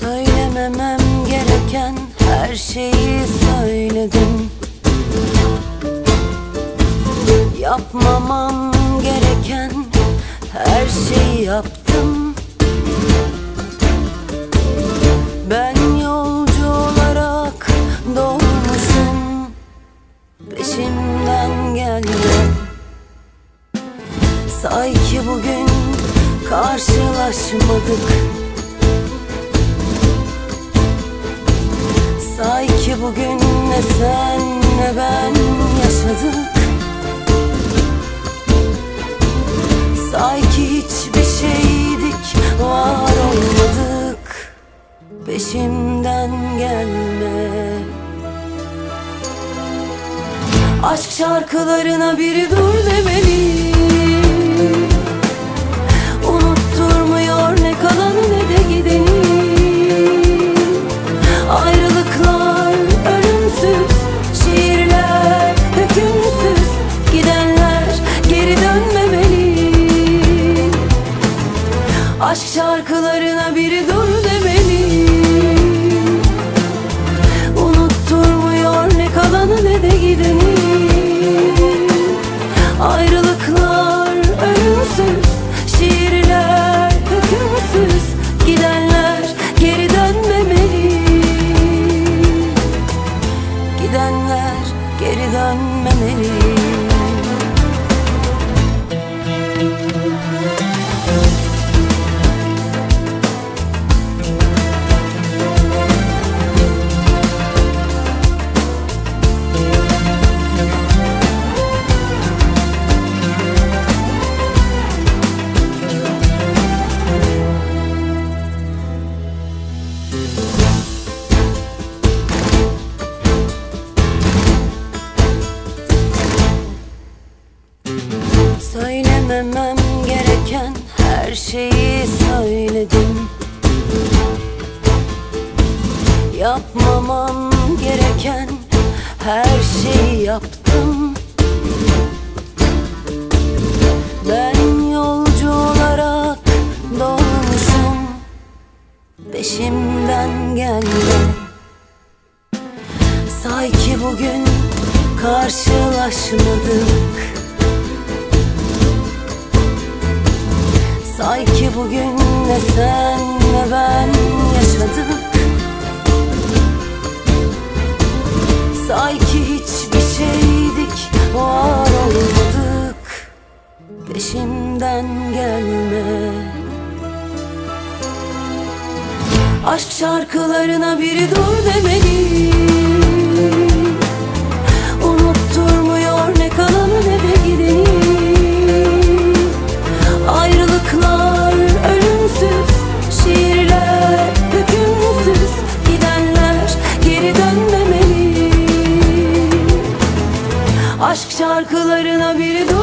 Söylememem gereken her şeyi söyledim. Yapmamam gereken her şeyi yaptım. Ben Say ki bugün karşılaşmadık. Say ki bugün ne sen ne ben yaşadık. Say ki hiçbir şeydik var olmadık. Peşimden gelme. Aşk şarkılarına biri dur demeli şarkılarına biri dur Söylememem gereken her şeyi söyledim. Yapmamam gereken her şeyi yaptım. Ben yolcu olarak doğmuşum. Peşimden gelme Say ki bugün karşılaşmadık bugün ne sen ne ben yaşadık. Say ki hiçbir şeydik var olmadık. Peşimden gelme. Aşk şarkılarına biri dur demeli şarkılarına biri dur